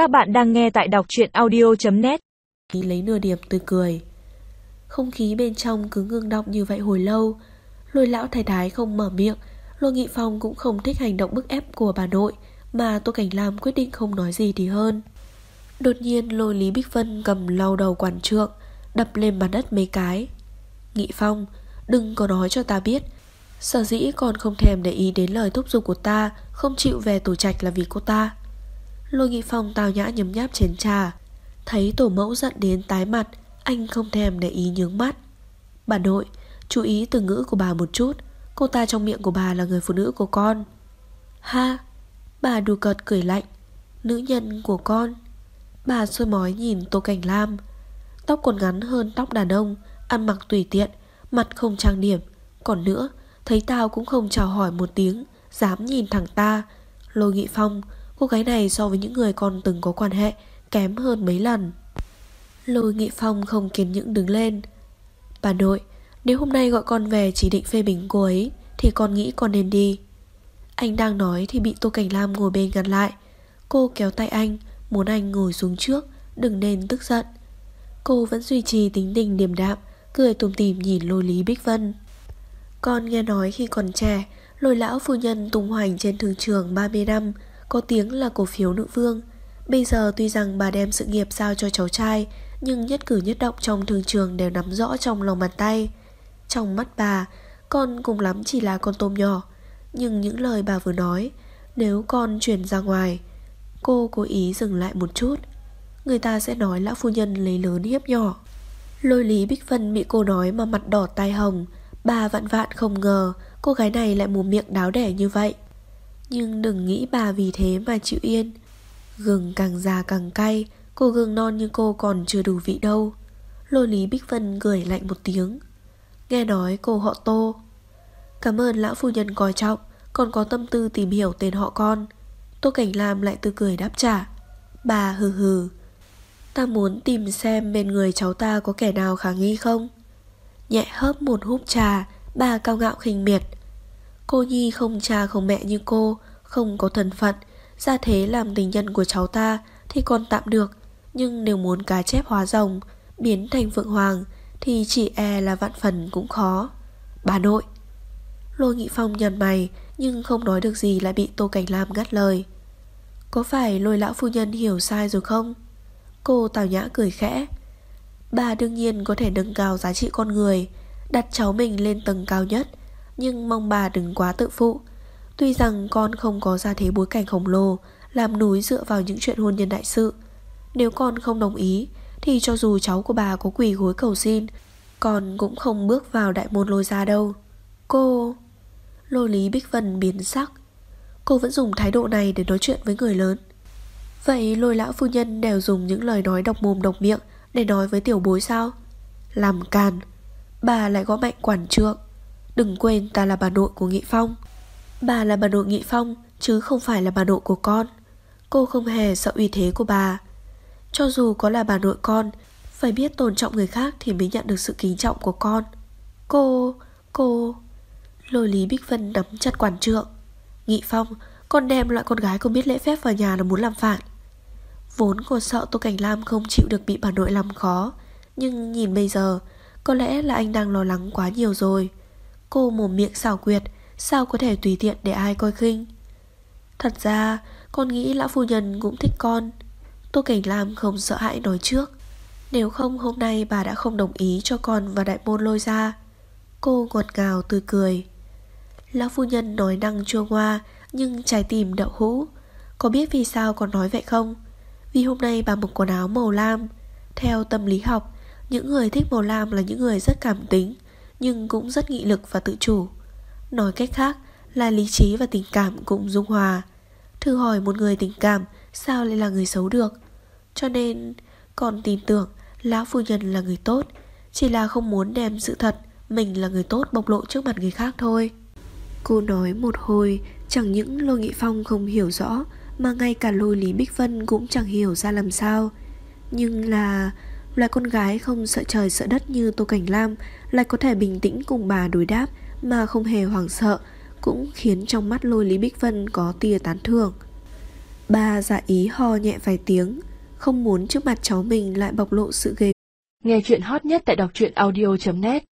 Các bạn đang nghe tại đọc truyện audio.net Lấy nửa điểm từ cười, Không khí bên trong cứ ngưng động như vậy hồi lâu. Lôi lão thái thái không mở miệng, Lôi Nghị Phong cũng không thích hành động bức ép của bà nội, Mà Tô Cảnh Lam quyết định không nói gì thì hơn. Đột nhiên, lôi Lý Bích Vân cầm lau đầu quản trượng, Đập lên mặt đất mấy cái. Nghị Phong, Đừng có nói cho ta biết, Sở dĩ còn không thèm để ý đến lời thúc giục của ta, Không chịu về tủ trạch là vì cô ta. Lôi Nghị Phong tào nhã nhấm nháp chén trà. Thấy tổ mẫu giận đến tái mặt, Anh không thèm để ý nhướng mắt. Bà nội, Chú ý từ ngữ của bà một chút. Cô ta trong miệng của bà là người phụ nữ của con. Ha, Bà đù cợt cười lạnh. Nữ nhân của con. Bà sôi mói nhìn Tô Cảnh Lam. Tóc còn ngắn hơn tóc đàn ông, Ăn mặc tùy tiện, Mặt không trang điểm. Còn nữa, Thấy tao cũng không chào hỏi một tiếng, Dám nhìn thẳng ta. Lôi Nghị Phong Cô gái này so với những người còn từng có quan hệ, Kém hơn mấy lần. Lôi Nghị Phong không kiên nhẫn đứng lên. Bà nội, Nếu hôm nay gọi con về chỉ định phê bình cô ấy, Thì con nghĩ con nên đi. Anh đang nói thì bị Tô Cảnh Lam ngồi bên ngăn lại. Cô kéo tay anh, Muốn anh ngồi xuống trước, Đừng nên tức giận. Cô vẫn duy trì tính tình điềm đạm Cười tùm tìm nhìn lôi Lý Bích Vân. Con nghe nói khi còn trẻ, Lôi lão phu nhân tung hoành trên thương trường 30 năm. Có tiếng là cổ phiếu nữ vương. Bây giờ tuy rằng bà đem sự nghiệp giao cho cháu trai, Nhưng nhất cử nhất động trong thương trường đều nắm rõ trong lòng bàn tay. Trong mắt bà, Con cùng lắm chỉ là con tôm nhỏ. Nhưng những lời bà vừa nói, Nếu con chuyển ra ngoài, Cô cố ý dừng lại một chút. Người ta sẽ nói lão phu nhân lấy lớn hiếp nhỏ. Lôi lý Bích Vân bị cô nói mà mặt đỏ tai hồng, Bà vạn vạn không ngờ Cô gái này lại mồm miệng đáo đẻ như vậy. Nhưng đừng nghĩ bà vì thế mà chịu yên. Gừng càng già càng cay, Cô gừng non như cô còn chưa đủ vị đâu. Lôi lý Bích Vân cười lạnh một tiếng. Nghe nói cô họ Tô. Cảm ơn lão phu nhân coi trọng, Còn có tâm tư tìm hiểu tên họ con. Tô Cảnh Lam lại tươi cười đáp trả. Bà hừ hừ. Ta muốn tìm xem bên người cháu ta có kẻ nào khả nghi không? Nhẹ hớp một húp trà Bà cao ngạo khinh miệt. Cô Nhi không cha không mẹ như cô, Không có thân phận, Ra thế làm tình nhân của cháu ta Thì còn tạm được. Nhưng nếu muốn cá chép hóa rồng, Biến thành phượng hoàng, Thì chỉ e là vạn phần cũng khó. Bà nội. Lôi Nghị Phong nhằn mày, Nhưng không nói được gì lại bị Tô Cảnh Lam ngắt lời. Có phải lôi lão phu nhân hiểu sai rồi không? Cô Tào Nhã cười khẽ. Bà đương nhiên có thể nâng cao giá trị con người, Đặt cháu mình lên tầng cao nhất nhưng mong bà đừng quá tự phụ. Tuy rằng con không có gia thế bối cảnh khổng lồ, Làm núi dựa vào những chuyện hôn nhân đại sự. Nếu con không đồng ý, Thì cho dù cháu của bà có quỳ gối cầu xin, Con cũng không bước vào đại môn lôi ra đâu. Cô Lôi lý Bích Vân biến sắc. Cô vẫn dùng thái độ này để nói chuyện với người lớn. Vậy lôi lão phu nhân đều dùng những lời nói độc mồm độc miệng Để nói với tiểu bối sao? Làm càn. Bà lại gõ mạnh quản trượng. Đừng quên ta là bà nội của Nghị Phong. Bà là bà nội Nghị Phong Chứ không phải là bà nội của con. Cô không hề sợ uy thế của bà. Cho dù có là bà nội con Phải biết tôn trọng người khác Thì mới nhận được sự kính trọng của con. Cô, cô. Lôi Lý Bích Vân nắm chặt quản trượng. Nghị Phong Con đem loại con gái không biết lễ phép vào nhà là muốn làm phản. Vốn còn sợ Tô Cảnh Lam không chịu được bị bà nội làm khó Nhưng nhìn bây giờ Có lẽ là anh đang lo lắng quá nhiều rồi. Cô mồm miệng xảo quyệt, Sao có thể tùy tiện để ai coi khinh? Thật ra, Con nghĩ lão phu nhân cũng thích con. Tô Cảnh Lam không sợ hãi nói trước. Nếu không, hôm nay bà đã không đồng ý cho con vào đại môn lôi ra. Cô ngọt ngào tươi cười. Lão phu nhân nói năng chua ngoa, Nhưng trái tim đậu hũ. Có biết vì sao con nói vậy không? Vì hôm nay bà mặc quần áo màu lam. Theo tâm lý học, Những người thích màu lam là những người rất cảm tính. Nhưng cũng rất nghị lực và tự chủ. Nói cách khác, là lý trí và tình cảm cũng dung hòa. Thử hỏi một người tình cảm, Sao lại là người xấu được? Cho nên, còn tin tưởng Lão phu nhân là người tốt, Chỉ là không muốn đem sự thật Mình là người tốt bộc lộ trước mặt người khác thôi. Cô nói một hồi, Chẳng những Lô Nghị Phong không hiểu rõ, mà ngay cả lôi Lý Bích Vân cũng chẳng hiểu ra làm sao. Nhưng là Loại con gái không sợ trời sợ đất như Tô Cảnh Lam, Lại có thể bình tĩnh cùng bà đối đáp Mà không hề hoảng sợ, Cũng khiến trong mắt lôi Lý Bích Vân có tia tán thưởng. Bà giả ý ho nhẹ vài tiếng, Không muốn trước mặt cháu mình lại bộc lộ sự ghê Nghe chuyện hot nhất tại đọc truyện audio.net